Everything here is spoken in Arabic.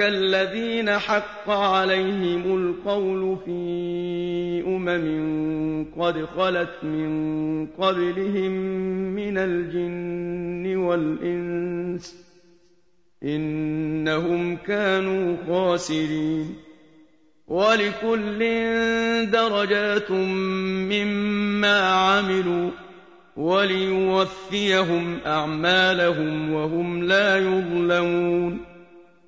الذين حق عليهم القول في أمم قد خلت من قبلهم من الجن والإنس إنهم كانوا خاسرين ولكل درجات مما عملوا وليوفيهم أعمالهم وهم لا يظلمون